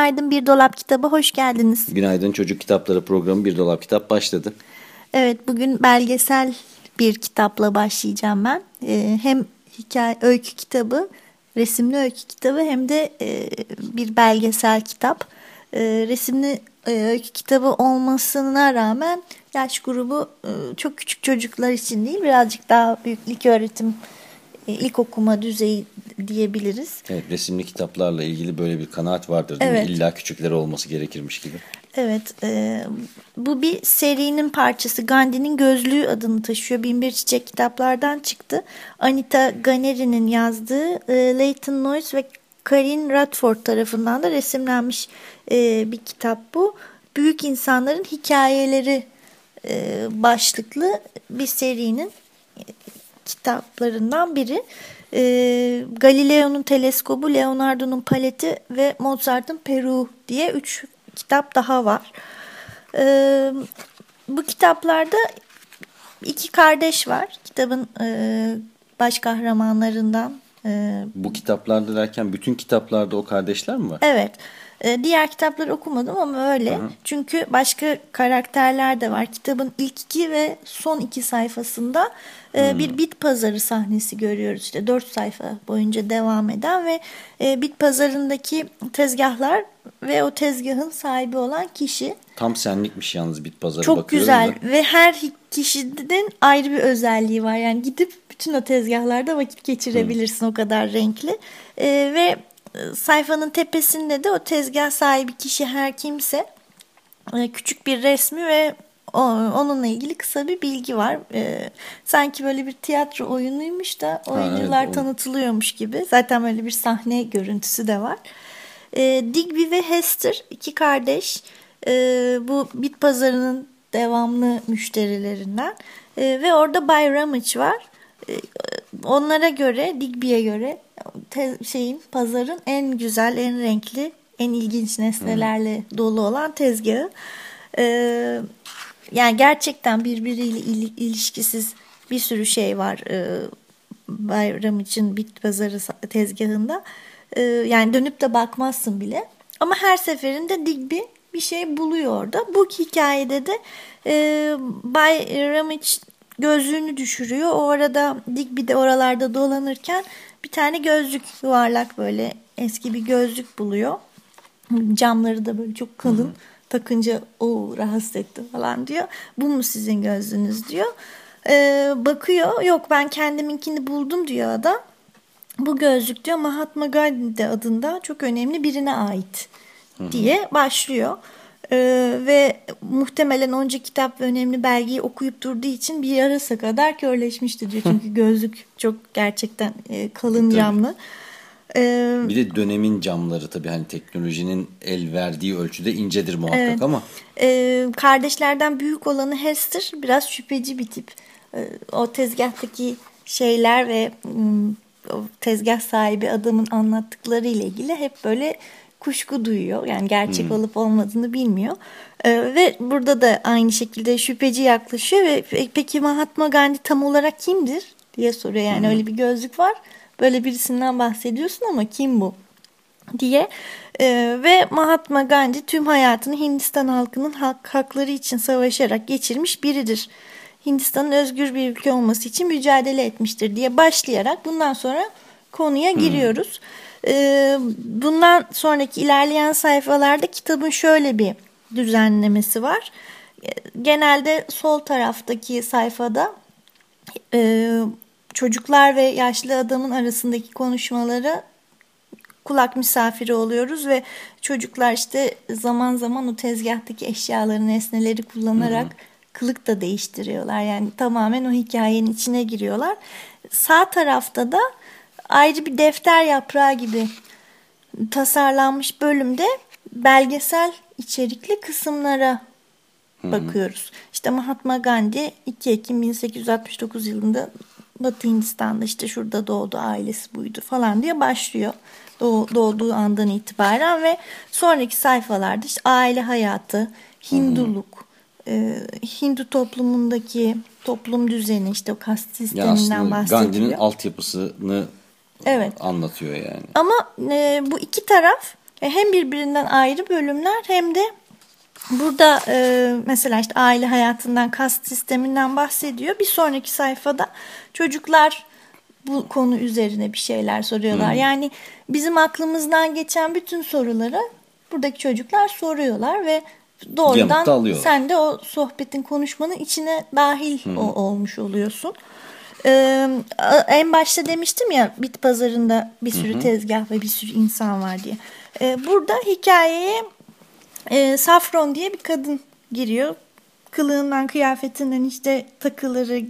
Günaydın Bir Dolap Kitabı, hoş geldiniz. Günaydın Çocuk Kitapları programı Bir Dolap Kitap başladı. Evet, bugün belgesel bir kitapla başlayacağım ben. Ee, hem hikaye, öykü kitabı, resimli öykü kitabı hem de e, bir belgesel kitap. E, resimli e, öykü kitabı olmasına rağmen yaş grubu e, çok küçük çocuklar için değil, birazcık daha büyük ilk öğretim, e, ilk okuma düzeyi diyebiliriz. Evet, resimli kitaplarla ilgili böyle bir kanaat vardır değil Evet. mi? İlla küçükleri olması gerekirmiş gibi. Evet, e, bu bir serinin parçası. Gandhi'nin Gözlüğü adını taşıyor. Binbir Çiçek kitaplardan çıktı. Anita Ganeri'nin yazdığı e, Leighton Noyes ve Karin Radford tarafından da resimlenmiş e, bir kitap bu. Büyük insanların hikayeleri e, başlıklı bir serinin e, kitaplarından biri. E, Galileo'nun teleskobu, Leonardo'nun paleti ve Mozart'ın Peru diye üç kitap daha var. E, bu kitaplarda iki kardeş var. Kitabın e, baş kahramanlarından. E, Bu kitaplarda derken bütün kitaplarda o kardeşler mi var? Evet. Ee, Diğer kitapları okumadım ama öyle. Çünkü başka karakterler de var. Kitabın ilk iki ve son iki sayfasında e, bir bit pazarı sahnesi görüyoruz. İşte dört sayfa boyunca devam eden ve e, bit pazarındaki tezgahlar ve o tezgahın sahibi olan kişi. Tam senlikmiş yalnız bit pazarı Çok bakıyorum güzel da. ve her kişinin ayrı bir özelliği var. Yani gidip bütün o tezgahlarda vakit geçirebilirsin o kadar renkli. Ee, ve e, sayfanın tepesinde de o tezgah sahibi kişi her kimse e, küçük bir resmi ve onunla ilgili kısa bir bilgi var. Ee, sanki böyle bir tiyatro oyunuymuş da oyuncular evet, o- tanıtılıyormuş gibi. Zaten böyle bir sahne görüntüsü de var. E, Digby ve Hester iki kardeş e, bu bit pazarının devamlı müşterilerinden E, ve orada Bay Ramage var. E, onlara göre Digby'ye göre te- şeyin pazarın en güzel, en renkli, en ilginç nesnelerle dolu olan tezgahı. E, yani gerçekten birbiriyle il- ilişkisiz bir sürü şey var. E, Bayram için bit pazarı tezgahında. Ee, yani dönüp de bakmazsın bile. Ama her seferinde Digby bir şey buluyor orada. Bu hikayede de e, Bay Ramage gözlüğünü düşürüyor. O arada Digby de oralarda dolanırken bir tane gözlük yuvarlak böyle eski bir gözlük buluyor. Camları da böyle çok kalın. Takınca o rahatsız etti falan diyor. Bu mu sizin gözlüğünüz diyor. Ee, bakıyor yok ben kendiminkini buldum diyor adam. Bu gözlük diyor Mahatma Gandhi adında çok önemli birine ait diye başlıyor. Ee, ve muhtemelen onca kitap ve önemli belgeyi okuyup durduğu için bir yarasa kadar körleşmişti diyor. Çünkü gözlük çok gerçekten e, kalın camlı. Ee, Bir de dönemin camları tabii hani teknolojinin el verdiği ölçüde incedir muhakkak Evet. ama Ee, kardeşlerden büyük olanı Hester biraz şüpheci bir tip. Ee, o tezgahtaki şeyler ve o tezgah sahibi adamın anlattıkları ile ilgili hep böyle kuşku duyuyor. Yani gerçek olup olmadığını bilmiyor. Ee, ve burada da aynı şekilde şüpheci yaklaşıyor ve "Pe- peki Mahatma Gandhi tam olarak kimdir diye soruyor. Yani öyle bir gözlük var. Böyle birisinden bahsediyorsun ama kim bu? diye Ee, ve Mahatma Gandhi tüm hayatını Hindistan halkının hak, hakları için savaşarak geçirmiş biridir. Hindistan'ın özgür bir ülke olması için mücadele etmiştir diye başlayarak bundan sonra konuya giriyoruz. Ee, bundan sonraki ilerleyen sayfalarda kitabın şöyle bir düzenlemesi var. Ee, Genelde sol taraftaki sayfada e, çocuklar ve yaşlı adamın arasındaki konuşmaları kulak misafiri oluyoruz ve çocuklar işte zaman zaman o tezgahtaki eşyaları, nesneleri kullanarak kılık da değiştiriyorlar. Yani tamamen o hikayenin içine giriyorlar. Sağ tarafta da ayrı bir defter yaprağı gibi tasarlanmış bölümde belgesel içerikli kısımlara bakıyoruz. İşte Mahatma Gandhi 2 Ekim 1869 yılında Batı Hindistan'da işte şurada doğdu ailesi buydu falan diye başlıyor. Doğduğu andan itibaren ve sonraki sayfalarda işte aile hayatı, Hinduluk, e, Hindu toplumundaki toplum düzeni işte o kast sisteminden bahsediyor. Gandhi'nin altyapısını evet. anlatıyor yani. Ama e, bu iki taraf e, hem birbirinden ayrı bölümler hem de burada e, mesela işte aile hayatından kast sisteminden bahsediyor. Bir sonraki sayfada çocuklar bu konu üzerine bir şeyler soruyorlar. Hmm. Yani bizim aklımızdan geçen bütün soruları buradaki çocuklar soruyorlar ve doğrudan sen de o sohbetin konuşmanın içine dahil hmm. o, olmuş oluyorsun. Ee, en başta demiştim ya bit pazarında bir sürü hmm. tezgah ve bir sürü insan var diye. Ee, burada hikayeye e, Safron diye bir kadın giriyor. Kılığından, kıyafetinden işte takıları,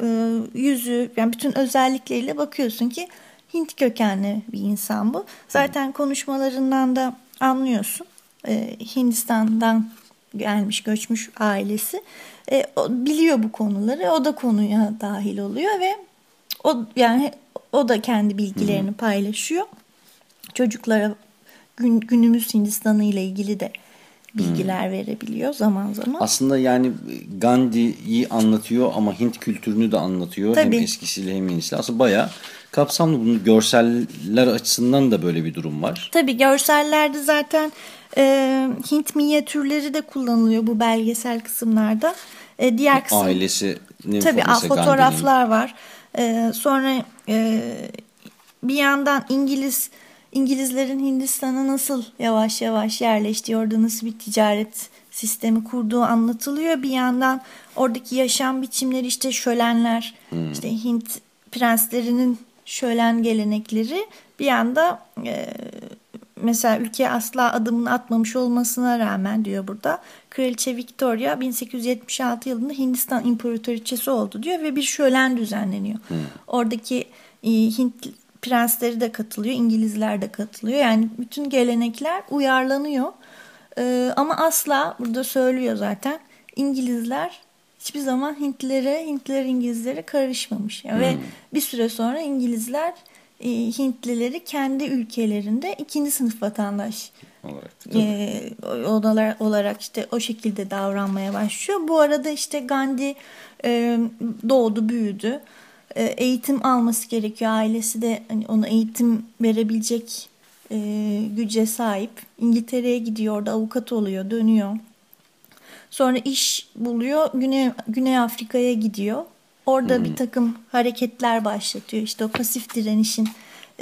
e, yüzü yani bütün özellikleriyle bakıyorsun ki Hint kökenli bir insan bu. Zaten konuşmalarından da anlıyorsun. E, Hindistan'dan gelmiş göçmüş ailesi e, o, biliyor bu konuları o da konuya dahil oluyor ve o yani o da kendi bilgilerini paylaşıyor çocuklara gün, günümüz Hindistan'ı ile ilgili de bilgiler hmm. verebiliyor zaman zaman. Aslında yani Gandhi'yi anlatıyor ama Hint kültürünü de anlatıyor. Tabii. Hem eskisiyle hem yenisiyle. Aslında bayağı kapsamlı. Bunun görseller açısından da böyle bir durum var. Tabii görsellerde zaten e, Hint minyatürleri de kullanılıyor bu belgesel kısımlarda. E, diğer kısım, Ailesi tabii fotoğraflar var. E, sonra e, bir yandan İngiliz İngilizlerin Hindistan'a nasıl yavaş yavaş yerleştiği, orada nasıl bir ticaret sistemi kurduğu anlatılıyor. Bir yandan oradaki yaşam biçimleri işte şölenler, hmm. işte Hint prenslerinin şölen gelenekleri bir yanda e, mesela ülkeye asla adımını atmamış olmasına rağmen diyor burada Kraliçe Victoria 1876 yılında Hindistan İmparatoriçesi oldu diyor ve bir şölen düzenleniyor. Hmm. Oradaki e, Hint prensleri de katılıyor, İngilizler de katılıyor. Yani bütün gelenekler uyarlanıyor. Ee, ama asla burada söylüyor zaten İngilizler hiçbir zaman Hintlere, Hintliler İngilizlere karışmamış. Yani hmm. Ve bir süre sonra İngilizler e, Hintlileri kendi ülkelerinde ikinci sınıf vatandaş olarak, e, olarak, olarak işte o şekilde davranmaya başlıyor. Bu arada işte Gandhi e, doğdu, büyüdü. E, eğitim alması gerekiyor. Ailesi de hani ona eğitim verebilecek e, güce sahip. İngiltere'ye gidiyor, orada avukat oluyor, dönüyor. Sonra iş buluyor, Güney, Güney Afrika'ya gidiyor. Orada hmm. bir takım hareketler başlatıyor. İşte o pasif direnişin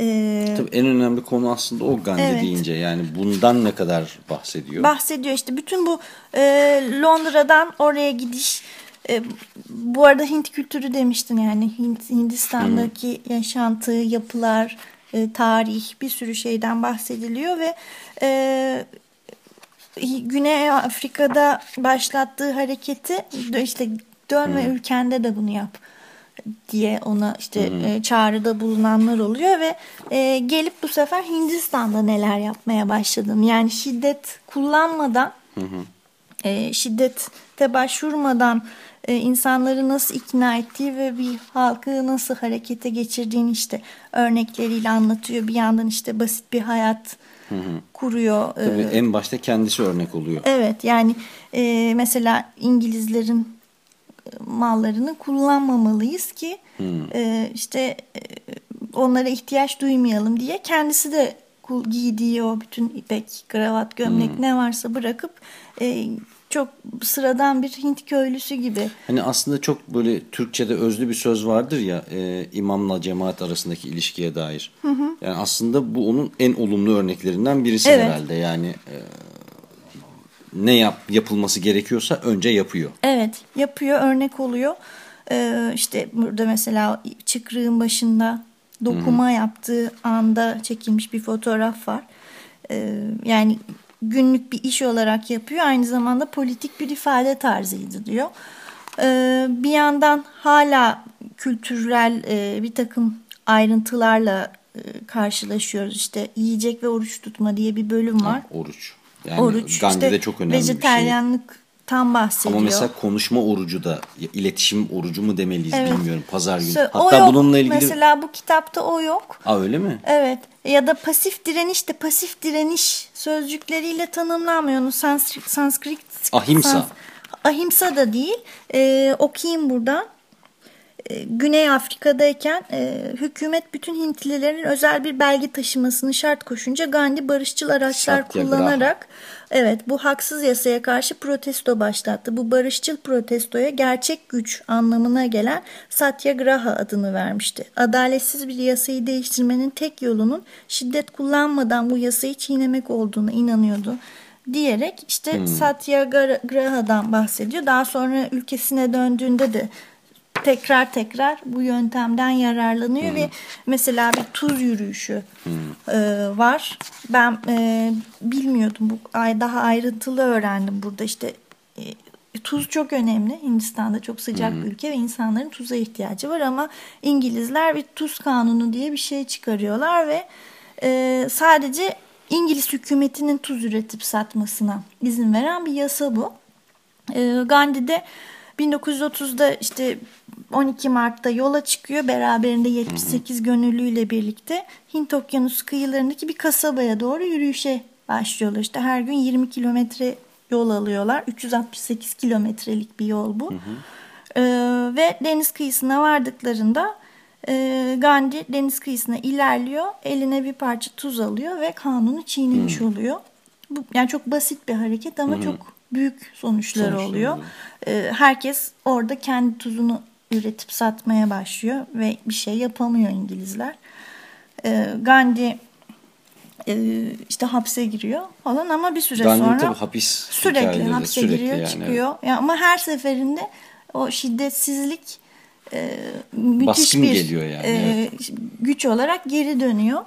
ee, Tabii en önemli konu aslında o Gandhi evet. deyince yani bundan ne kadar bahsediyor? Bahsediyor işte bütün bu e, Londra'dan oraya gidiş e, bu arada Hint kültürü demiştin yani Hint, Hindistan'daki hmm. yaşantı, yapılar, e, tarih bir sürü şeyden bahsediliyor ve e, Güney Afrika'da başlattığı hareketi işte dönme hmm. ülkende de bunu yap diye ona işte hmm. e, çağrıda bulunanlar oluyor ve e, gelip bu sefer Hindistan'da neler yapmaya başladığını yani şiddet kullanmadan hmm. e, şiddete başvurmadan e, insanları nasıl ikna ettiği ve bir halkı nasıl harekete geçirdiğini işte örnekleriyle anlatıyor. Bir yandan işte basit bir hayat hı hı. kuruyor. Tabii ee, en başta kendisi örnek oluyor. Evet yani e, mesela İngilizlerin e, mallarını kullanmamalıyız ki e, işte e, onlara ihtiyaç duymayalım diye kendisi de giydiği o bütün ipek, kravat, gömlek hmm. ne varsa bırakıp e, çok sıradan bir Hint köylüsü gibi. Hani aslında çok böyle Türkçe'de özlü bir söz vardır ya e, imamla cemaat arasındaki ilişkiye dair. Hı hı. Yani aslında bu onun en olumlu örneklerinden birisi evet. herhalde. Yani e, ne yap yapılması gerekiyorsa önce yapıyor. Evet yapıyor örnek oluyor. Ee, işte burada mesela çıkrığın başında dokuma hı hı. yaptığı anda çekilmiş bir fotoğraf var. Ee, yani günlük bir iş olarak yapıyor. Aynı zamanda politik bir ifade tarzıydı diyor. Ee, bir yandan hala kültürel e, bir takım ayrıntılarla e, karşılaşıyoruz. İşte yiyecek ve oruç tutma diye bir bölüm var. Oruç. Yani oruç Gandhi'de işte çok önemli bir şey. vejeteryanlıktan bahsediyor. Ama mesela konuşma orucu da iletişim orucu mu demeliyiz Evet. bilmiyorum pazar günü. O Hatta yok. bununla ilgili Mesela bu kitapta o yok. Aa öyle mi? Evet ya da pasif direniş de pasif direniş sözcükleriyle tanımlanmıyor. Onu Sanskrit, Sanskrit Ahimsa. ahimsa da değil. Ee, okuyayım buradan. Ee, Güney Afrika'dayken e, hükümet bütün Hintlilerin özel bir belge taşımasını şart koşunca Gandhi barışçıl araçlar Satyagraha. kullanarak evet bu haksız yasaya karşı protesto başlattı. Bu barışçıl protestoya gerçek güç anlamına gelen Satyagraha adını vermişti. Adaletsiz bir yasayı değiştirmenin tek yolunun şiddet kullanmadan bu yasayı çiğnemek olduğuna inanıyordu diyerek işte Satyagraha'dan bahsediyor. Daha sonra ülkesine döndüğünde de tekrar tekrar bu yöntemden yararlanıyor ve mesela bir tuz yürüyüşü e, var. Ben e, bilmiyordum bu ay daha ayrıntılı öğrendim burada işte e, tuz çok önemli. Hindistan'da çok sıcak bir ülke ve insanların tuza ihtiyacı var ama İngilizler bir tuz kanunu diye bir şey çıkarıyorlar ve e, sadece İngiliz hükümetinin tuz üretip satmasına izin veren bir yasa bu. E, Gandhi de 1930'da işte 12 Mart'ta yola çıkıyor beraberinde 78 gönüllüyle birlikte Hint Okyanusu kıyılarındaki bir kasabaya doğru yürüyüşe başlıyorlar. İşte her gün 20 kilometre yol alıyorlar. 368 kilometrelik bir yol bu. Ee, ve deniz kıyısına vardıklarında e, Gandhi deniz kıyısına ilerliyor. Eline bir parça tuz alıyor ve kanunu çiğnemiş oluyor. Bu, yani çok basit bir hareket ama çok büyük sonuçları oluyor. oluyor. Ee, herkes orada kendi tuzunu üretip satmaya başlıyor ve bir şey yapamıyor İngilizler. Ee, Gandhi e, işte hapse giriyor falan ama bir süre Gandhi sonra tabii hapis sürekli hapse sürekli giriyor yani, çıkıyor. Ya ama her seferinde o şiddetsizlik e, müthiş Baskın bir geliyor yani, e, güç olarak geri dönüyor.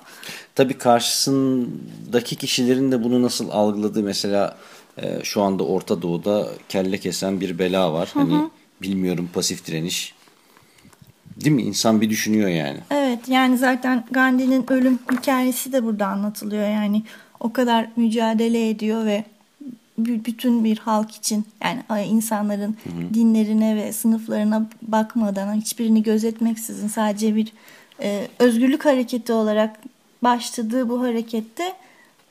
Tabii karşısındaki kişilerin de bunu nasıl algıladığı mesela e, şu anda Orta Doğu'da kelle kesen bir bela var. Hani bilmiyorum pasif direniş. Değil mi? İnsan bir düşünüyor yani. Evet yani zaten Gandhi'nin ölüm hikayesi de burada anlatılıyor. Yani o kadar mücadele ediyor ve bü- bütün bir halk için yani insanların dinlerine ve sınıflarına bakmadan hiçbirini gözetmeksizin sadece bir e, özgürlük hareketi olarak başladığı bu harekette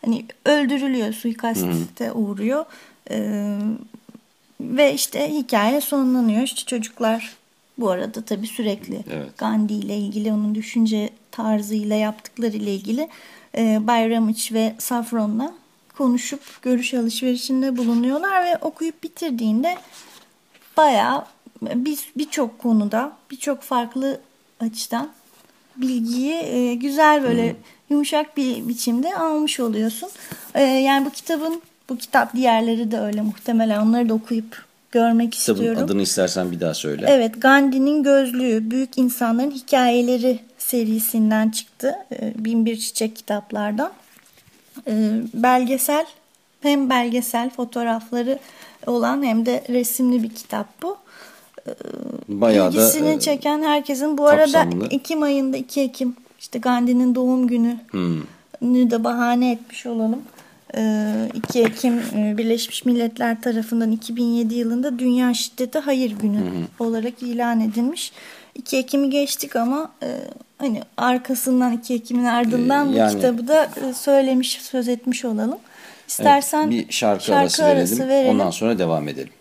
hani öldürülüyor, suikaste uğruyor. E, ve işte hikaye sonlanıyor. İşte çocuklar bu arada tabii sürekli Evet. Gandhi ile ilgili onun düşünce tarzıyla yaptıkları ile ilgili e, Bayramiç ve Safron'la konuşup görüş alışverişinde bulunuyorlar ve okuyup bitirdiğinde bayağı biz birçok konuda birçok farklı açıdan bilgiyi e, güzel böyle yumuşak bir biçimde almış oluyorsun. E, yani bu kitabın bu kitap diğerleri de öyle muhtemelen onları da okuyup görmek Kitabın istiyorum. adını istersen bir daha söyle. Evet, Gandhi'nin Gözlüğü, Büyük İnsanların Hikayeleri serisinden çıktı. Ee, Binbir Çiçek kitaplardan. Ee, Belgesel, hem belgesel fotoğrafları olan hem de resimli bir kitap bu. Bayağı da İlgisini e, çeken herkesin bu arada kapsamlı. Ekim ayında 2 Ekim işte Gandhi'nin doğum günü hmm, de bahane etmiş olalım. Ee, 2 Ekim e, Birleşmiş Milletler tarafından 2007 yılında Dünya Şiddeti Hayır Günü olarak ilan edilmiş. 2 Ekim'i geçtik ama e, hani arkasından 2 Ekim'in ardından Ee, bu yani- kitabı da e, söylemiş, söz etmiş olalım. evet, İstersen bir şarkı, arası, verelim. verelim. Ondan sonra devam edelim.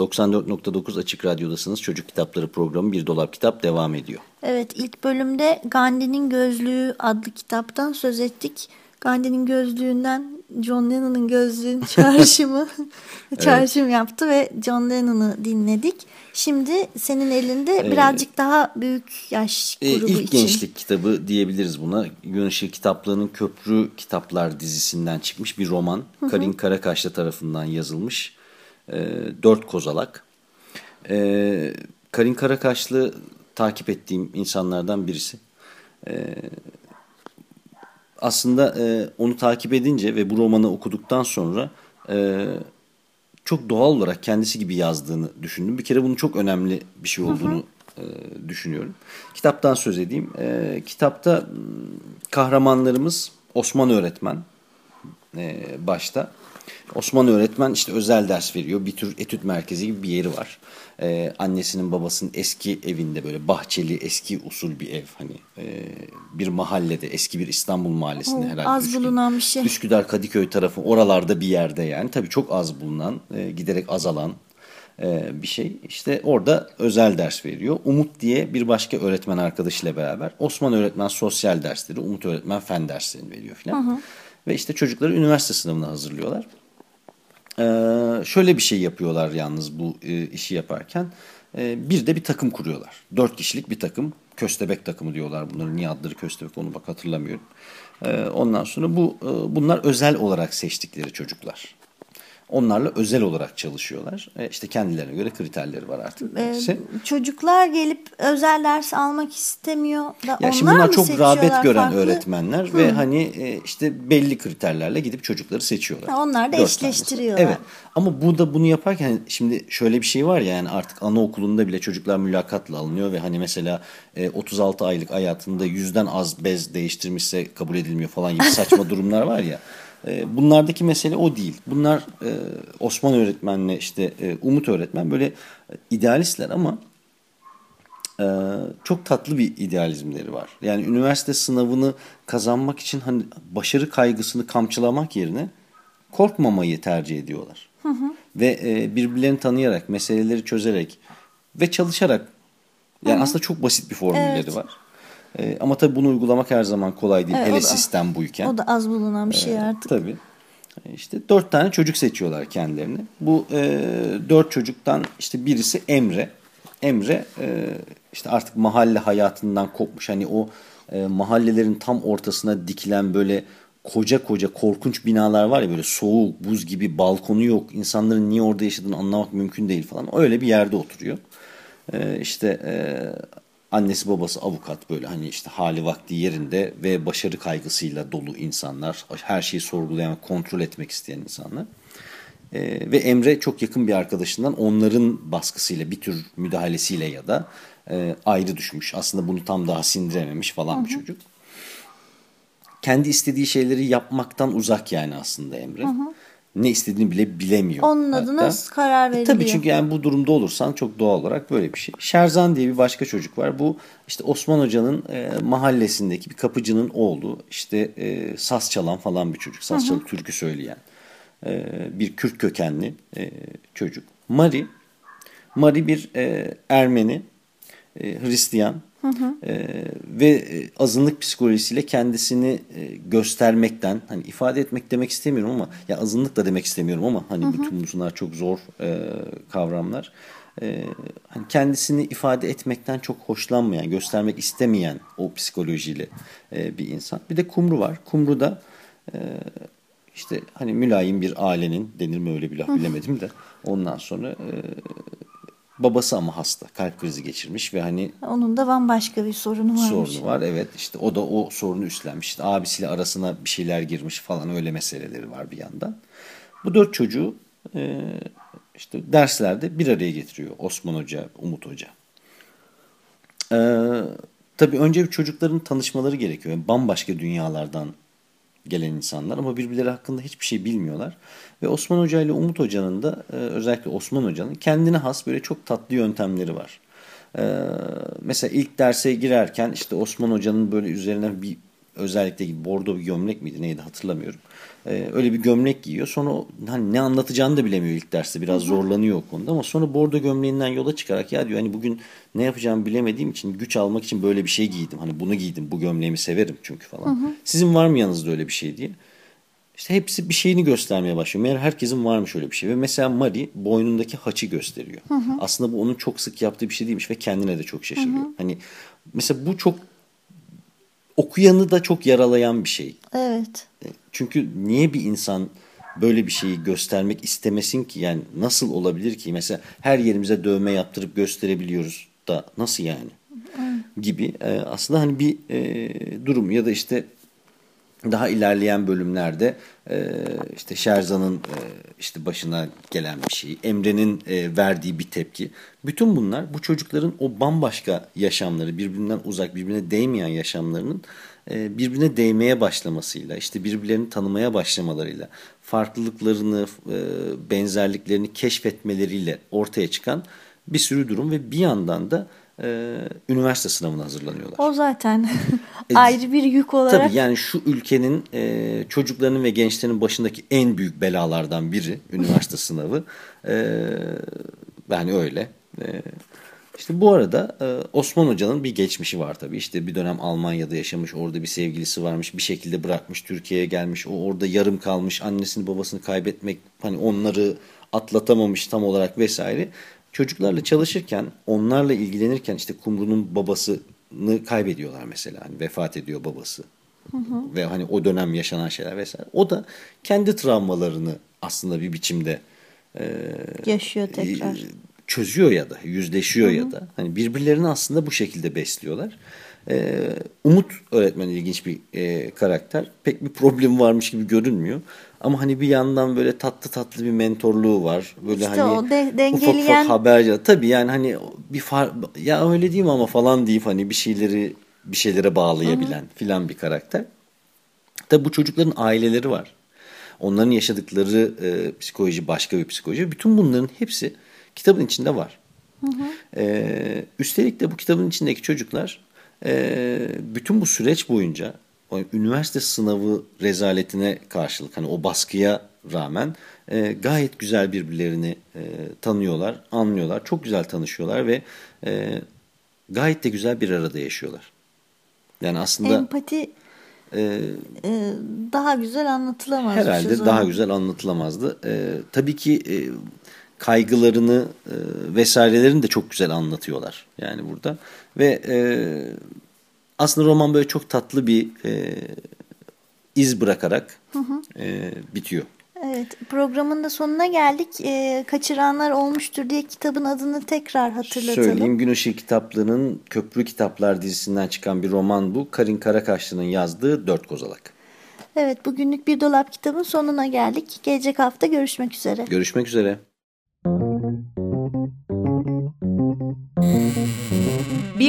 94.9 Açık Radyo'dasınız. Çocuk Kitapları programı Bir Dolap Kitap devam ediyor. Evet ilk bölümde Gandhi'nin Gözlüğü adlı kitaptan söz ettik. Gandhi'nin gözlüğünden John Lennon'ın gözlüğün çağrışımı çağrışım yaptı ve John Lennon'ı dinledik. Şimdi senin elinde birazcık daha büyük yaş Ee, grubu ilk için. gençlik kitabı diyebiliriz buna. Gün Işığı Kitapları'nın Köprü Kitaplar dizisinden çıkmış bir roman. Karin Karakaşlı tarafından yazılmış. Ee, dört kozalak. Ee, Karin Karakaşlı takip ettiğim insanlardan birisi. Ee, aslında e, onu takip edince ve bu romanı okuduktan sonra e, çok doğal olarak kendisi gibi yazdığını düşündüm. Bir kere bunun çok önemli bir şey olduğunu e, düşünüyorum. Kitaptan söz edeyim. E, kitapta kahramanlarımız Osman öğretmen e, başta. Osman öğretmen işte özel ders veriyor. Bir tür etüt merkezi gibi bir yeri var. Ee, annesinin babasının eski evinde böyle bahçeli eski usul bir ev. Hani e, bir mahallede eski bir İstanbul mahallesinde Oo, herhalde. az Üsküdar- bulunan bir şey. Üsküdar Kadıköy tarafı oralarda bir yerde yani. Tabii çok az bulunan e, giderek azalan e, bir şey. İşte orada özel ders veriyor. Umut diye bir başka öğretmen arkadaşıyla beraber. Osman öğretmen sosyal dersleri, Umut öğretmen fen derslerini veriyor filan. Ve işte çocukları üniversite sınavına hazırlıyorlar. Ee, şöyle bir şey yapıyorlar yalnız bu e, işi yaparken. Ee, bir de bir takım kuruyorlar. Dört kişilik bir takım. Köstebek takımı diyorlar bunları. Niye adları köstebek onu bak hatırlamıyorum. Ee, ondan sonra bu e, bunlar özel olarak seçtikleri çocuklar. Onlarla özel olarak çalışıyorlar. E, işte kendilerine göre kriterleri var artık. Neyse. çocuklar gelip özel ders almak istemiyor da Ya şimdi bunlar mı çok rağbet gören farklı? öğretmenler ve hani e, işte belli kriterlerle gidip çocukları seçiyorlar. Ha, onlar da Dört eşleştiriyorlar. tanesi. Evet. Ama burada bunu yaparken şimdi şöyle bir şey var ya yani artık anaokulunda bile çocuklar mülakatla alınıyor ve hani mesela e, 36 aylık hayatında yüzden az bez değiştirmişse kabul edilmiyor falan gibi saçma durumlar var ya. E, bunlardaki mesele o değil. Bunlar e, Osman öğretmenle işte e, Umut öğretmen böyle e, idealistler ama ee, çok tatlı bir idealizmleri var. Yani üniversite sınavını kazanmak için hani başarı kaygısını kamçılamak yerine korkmamayı tercih ediyorlar. Ve e, birbirlerini tanıyarak, meseleleri çözerek ve çalışarak yani aslında çok basit bir formülleri Evet. var. E, ama tabii bunu uygulamak her zaman kolay değil. Evet, Hele da- sistem buyken. O da az bulunan bir şey artık. Tabii. İşte dört tane çocuk seçiyorlar kendilerine. Bu e, dört çocuktan işte birisi Emre. Emre e, işte artık mahalle hayatından kopmuş. Hani o e, mahallelerin tam ortasına dikilen böyle koca koca korkunç binalar var ya böyle soğuk, buz gibi balkonu yok. İnsanların niye orada yaşadığını anlamak mümkün değil falan. Öyle bir yerde oturuyor. E, işte e, annesi babası avukat böyle hani işte hali vakti yerinde ve başarı kaygısıyla dolu insanlar. Her şeyi sorgulayan, kontrol etmek isteyen insanlar. Ee, ve Emre çok yakın bir arkadaşından onların baskısıyla bir tür müdahalesiyle ya da e, ayrı düşmüş. Aslında bunu tam daha sindirememiş falan bir çocuk. Kendi istediği şeyleri yapmaktan uzak yani aslında Emre. Ne istediğini bile bilemiyor. Onun adına hatta. karar E, veriliyor. Tabii çünkü yani bu durumda olursan çok doğal olarak böyle bir şey. Şerzan diye bir başka çocuk var. Bu işte Osman Hoca'nın e, mahallesindeki bir kapıcının oğlu. İşte e, saz çalan falan bir çocuk. Saz çalıp türkü söyleyen. E, bir Kürt kökenli e, çocuk. Mari, Mari bir e, Ermeni, e, Hristiyan e, ve e, azınlık psikolojisiyle kendisini e, göstermekten hani ifade etmek demek istemiyorum ama ya azınlık da demek istemiyorum ama hani bütün bunlar çok zor e, kavramlar. E, hani kendisini ifade etmekten çok hoşlanmayan, göstermek istemeyen o psikolojiyle e, bir insan. Bir de Kumru var. Kumru da e, işte hani mülayim bir ailenin denir mi öyle bir laf bilemedim de ondan sonra e, babası ama hasta kalp krizi geçirmiş ve hani Onun da bambaşka bir sorunu varmış. sorunu var evet. İşte o da o sorunu üstlenmiş. İşte abisiyle arasına bir şeyler girmiş falan öyle meseleleri var bir yandan. Bu dört çocuğu e, işte derslerde bir araya getiriyor Osman Hoca Umut Hoca. E, tabii önce bir çocukların tanışmaları gerekiyor. Yani bambaşka dünyalardan gelen insanlar ama birbirleri hakkında hiçbir şey bilmiyorlar. Ve Osman Hoca ile Umut Hoca'nın da e, özellikle Osman Hoca'nın kendine has böyle çok tatlı yöntemleri var. E, mesela ilk derse girerken işte Osman Hoca'nın böyle üzerine bir özellikle gibi bordo bir gömlek miydi neydi hatırlamıyorum. E, öyle bir gömlek giyiyor. Sonra hani ne anlatacağını da bilemiyor ilk derste. Biraz zorlanıyor o konuda ama sonra bordo gömleğinden yola çıkarak ya diyor hani bugün ne yapacağımı bilemediğim için güç almak için böyle bir şey giydim. Hani bunu giydim. Bu gömleğimi severim çünkü falan. Sizin var mı yanınızda öyle bir şey diye. İşte hepsi bir şeyini göstermeye başlıyor. Meğer herkesin varmış öyle bir şey. Ve mesela Marie boynundaki haçı gösteriyor. Aslında bu onun çok sık yaptığı bir şey değilmiş ve kendine de çok şaşırıyor. Hani mesela bu çok okuyanı da çok yaralayan bir şey. Evet. Çünkü niye bir insan böyle bir şeyi göstermek istemesin ki? Yani nasıl olabilir ki? Mesela her yerimize dövme yaptırıp gösterebiliyoruz da nasıl yani? Gibi e, aslında hani bir e, durum ya da işte daha ilerleyen bölümlerde e, işte Şerzan'ın e, işte başına gelen bir şey, Emre'nin e, verdiği bir tepki. Bütün bunlar bu çocukların o bambaşka yaşamları, birbirinden uzak, birbirine değmeyen yaşamlarının e, birbirine değmeye başlamasıyla, işte birbirlerini tanımaya başlamalarıyla, farklılıklarını, e, benzerliklerini keşfetmeleriyle ortaya çıkan bir sürü durum ve bir yandan da e, üniversite sınavına hazırlanıyorlar. O zaten ayrı bir yük olarak. Tabii yani şu ülkenin e, çocuklarının ve gençlerin başındaki en büyük belalardan biri üniversite sınavı. E, yani öyle. E, işte bu arada e, Osman Hoca'nın bir geçmişi var tabii. İşte bir dönem Almanya'da yaşamış, orada bir sevgilisi varmış, bir şekilde bırakmış, Türkiye'ye gelmiş. O orada yarım kalmış, annesini babasını kaybetmek, hani onları atlatamamış tam olarak vesaire. Çocuklarla çalışırken, onlarla ilgilenirken işte Kumru'nun babasını kaybediyorlar mesela. Hani vefat ediyor babası. Ve hani o dönem yaşanan şeyler vesaire. O da kendi travmalarını aslında bir biçimde e, Yaşıyor tekrar. e, çözüyor ya da yüzleşiyor ya da hani birbirlerini aslında bu şekilde besliyorlar. E, Umut öğretmen ilginç bir e, karakter. Pek bir problem varmış gibi görünmüyor. Ama hani bir yandan böyle tatlı tatlı bir mentorluğu var. Böyle İşte hani o de- ufak dengeleyen- ufak haberci. Tabii yani hani bir far, ya öyle mi ama falan deyip hani bir şeyleri bir şeylere bağlayabilen filan bir karakter. Tabii bu çocukların aileleri var. Onların yaşadıkları e, psikoloji başka bir psikoloji. Bütün bunların hepsi kitabın içinde var. E, üstelik de bu kitabın içindeki çocuklar e, bütün bu süreç boyunca o üniversite sınavı rezaletine karşılık hani o baskıya rağmen e, gayet güzel birbirlerini e, tanıyorlar, anlıyorlar. Çok güzel tanışıyorlar ve e, gayet de güzel bir arada yaşıyorlar. Yani aslında Empati e, e, daha güzel anlatılamaz. Herhalde daha güzel anlatılamazdı. Ee, tabii ki e, kaygılarını e, vesairelerini de çok güzel anlatıyorlar yani burada. Ve e, aslında roman böyle çok tatlı bir e, iz bırakarak e, bitiyor. Evet programın da sonuna geldik. E, kaçıranlar olmuştur diye kitabın adını tekrar hatırlatalım. Söyleyeyim Gün Işığı Kitapları'nın Köprü Kitaplar dizisinden çıkan bir roman bu. Karin Karakaşlı'nın yazdığı Dört Kozalak. Evet bugünlük bir dolap kitabın sonuna geldik. Gelecek hafta görüşmek üzere. Görüşmek üzere.